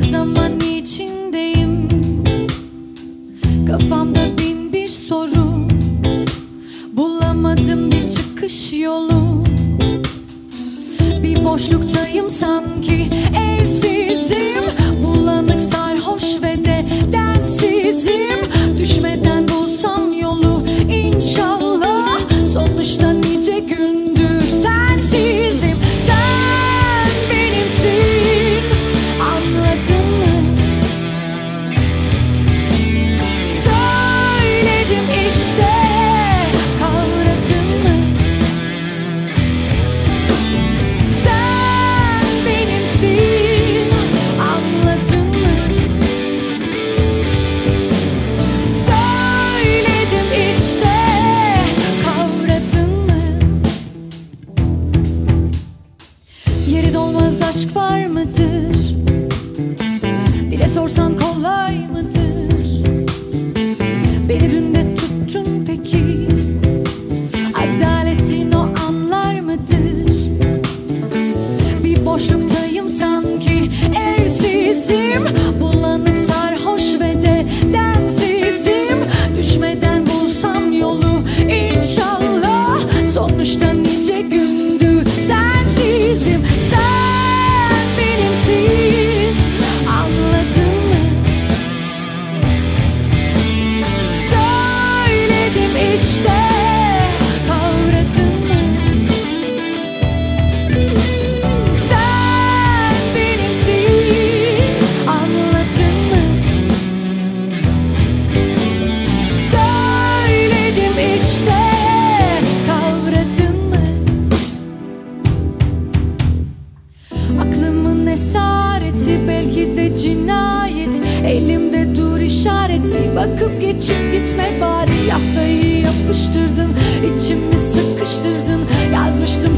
Ama içindeyim. Kafamda bin bir soru. Bulamadım bir çıkış yolu. Bir boşluktayım sanki. Evsizim Yeri dolmaz aşk var mıdır? Dile sorsan kolay mıdır? Beni dün de tuttun peki Adaletin o anlar mıdır? Bir boşluktayım sanki Evsizim Bakıp geçip gitme bari. Yaftayı yapıştırdın içimi sıkıştırdın. Yazmıştım